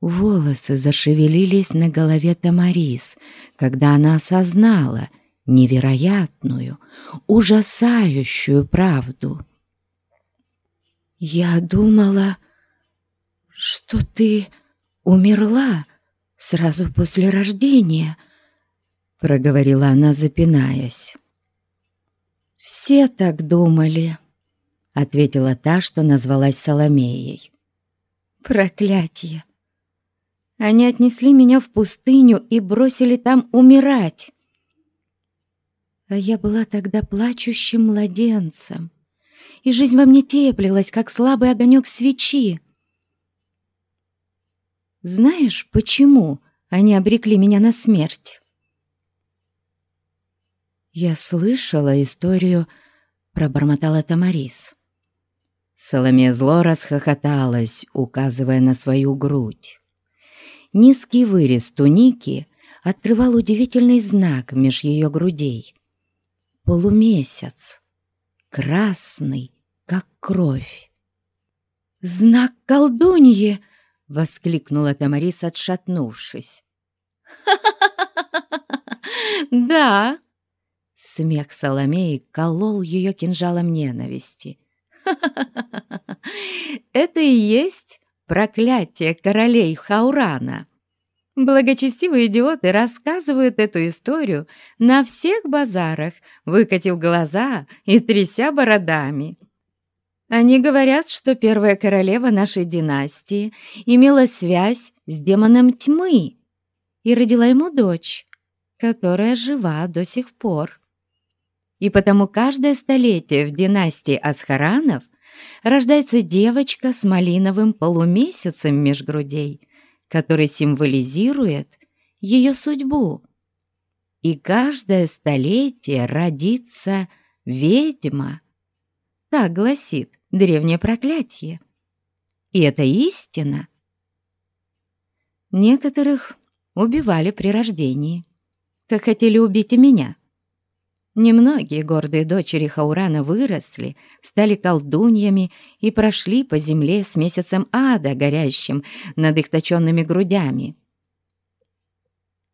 Волосы зашевелились на голове Тамарис, когда она осознала невероятную, ужасающую правду. «Я думала, что ты умерла сразу после рождения», — проговорила она, запинаясь. «Все так думали», — ответила та, что назвалась Соломеей. «Проклятие! Они отнесли меня в пустыню и бросили там умирать. А я была тогда плачущим младенцем, и жизнь во мне теплилась, как слабый огонек свечи. Знаешь, почему они обрекли меня на смерть? Я слышала историю, пробормотала Тамарис. Соломея зло расхохоталась, указывая на свою грудь. Низкий вырез туники открывал удивительный знак меж ее грудей. Полумесяц, красный, как кровь. «Знак колдуньи!» — воскликнула Тамарис, отшатнувшись. «Да!» Смех Соломеи колол ее кинжалом ненависти. «Это и есть проклятие королей Хаурана. Благочестивые идиоты рассказывают эту историю на всех базарах, выкатив глаза и тряся бородами. Они говорят, что первая королева нашей династии имела связь с демоном тьмы и родила ему дочь, которая жива до сих пор. И потому каждое столетие в династии Асхаранов – рождается девочка с малиновым полумесяцем меж грудей, который символизирует ее судьбу. И каждое столетие родится ведьма. Так гласит древнее проклятие. И это истина. Некоторых убивали при рождении, как хотели убить и меня. Немногие гордые дочери Хаурана выросли, стали колдуньями и прошли по земле с месяцем ада, горящим над их точенными грудями.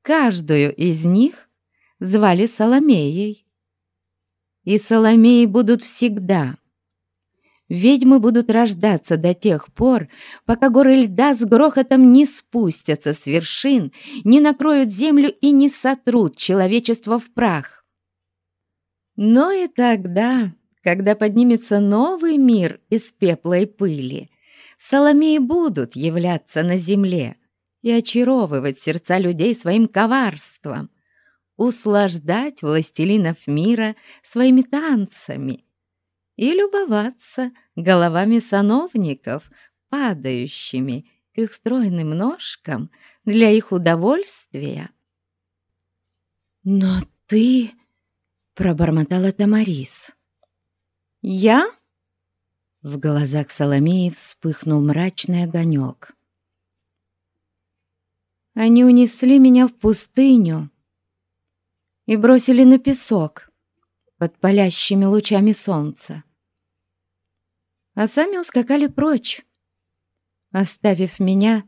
Каждую из них звали Соломеей. И Соломеи будут всегда. Ведьмы будут рождаться до тех пор, пока горы льда с грохотом не спустятся с вершин, не накроют землю и не сотрут человечество в прах. Но и тогда, когда поднимется новый мир из пепла и пыли, Соломеи будут являться на земле и очаровывать сердца людей своим коварством, услаждать властелинов мира своими танцами и любоваться головами сановников, падающими к их стройным ножкам для их удовольствия. «Но ты...» пробормотала Тамарис. «Я?» В глазах Соломеи вспыхнул мрачный огонек. «Они унесли меня в пустыню и бросили на песок под палящими лучами солнца, а сами ускакали прочь, оставив меня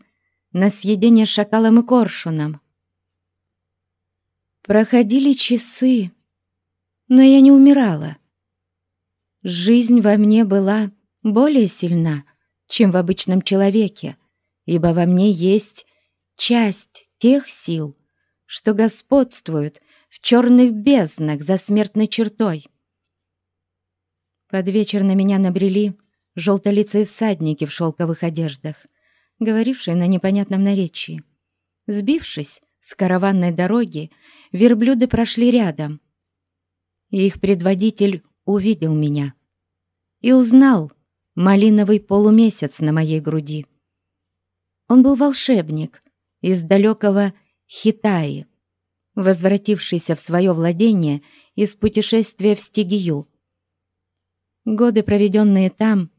на съедение шакалом и коршуном. Проходили часы, но я не умирала. Жизнь во мне была более сильна, чем в обычном человеке, ибо во мне есть часть тех сил, что господствуют в черных безднах за смертной чертой. Под вечер на меня набрели желтолицые всадники в шелковых одеждах, говорившие на непонятном наречии. Сбившись с караванной дороги, верблюды прошли рядом — и их предводитель увидел меня и узнал малиновый полумесяц на моей груди. Он был волшебник из далекого Хитаи, возвратившийся в свое владение из путешествия в Стигию. Годы, проведенные там,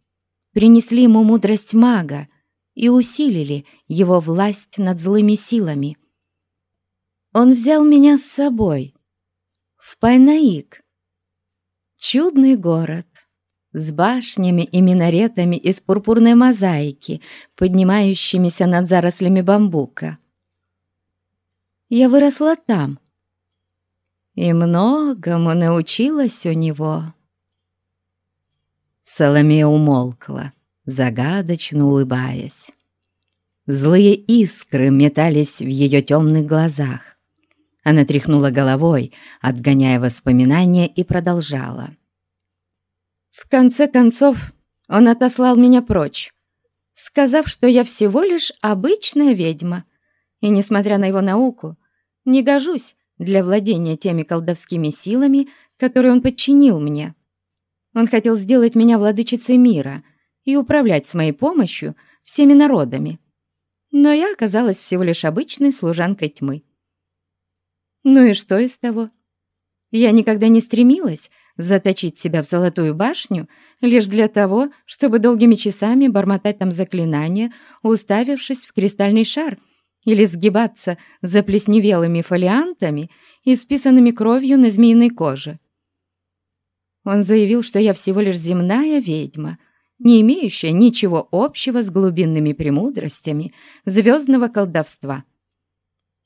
принесли ему мудрость мага и усилили его власть над злыми силами. Он взял меня с собой — в Пайнаик. Чудный город, с башнями и минаретами из пурпурной мозаики, поднимающимися над зарослями бамбука. Я выросла там и многому научилась у него. Соломея умолкла, загадочно улыбаясь. Злые искры метались в ее темных глазах. Она тряхнула головой, отгоняя воспоминания, и продолжала. В конце концов, он отослал меня прочь, сказав, что я всего лишь обычная ведьма, и, несмотря на его науку, не гожусь для владения теми колдовскими силами, которые он подчинил мне. Он хотел сделать меня владычицей мира и управлять с моей помощью всеми народами. Но я оказалась всего лишь обычной служанкой тьмы. Ну и что из того? Я никогда не стремилась заточить себя в золотую башню лишь для того, чтобы долгими часами бормотать там заклинания, уставившись в кристальный шар, или сгибаться за плесневелыми фолиантами, исписанными кровью на змеиной коже. Он заявил, что я всего лишь земная ведьма, не имеющая ничего общего с глубинными премудростями звездного колдовства.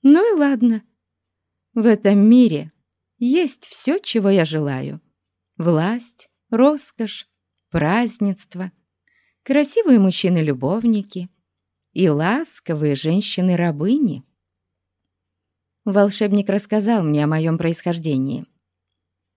Ну и ладно. В этом мире есть все, чего я желаю власть, роскошь, празднество, красивые мужчины-любовники и ласковые женщины-рабыни. Волшебник рассказал мне о моем происхождении.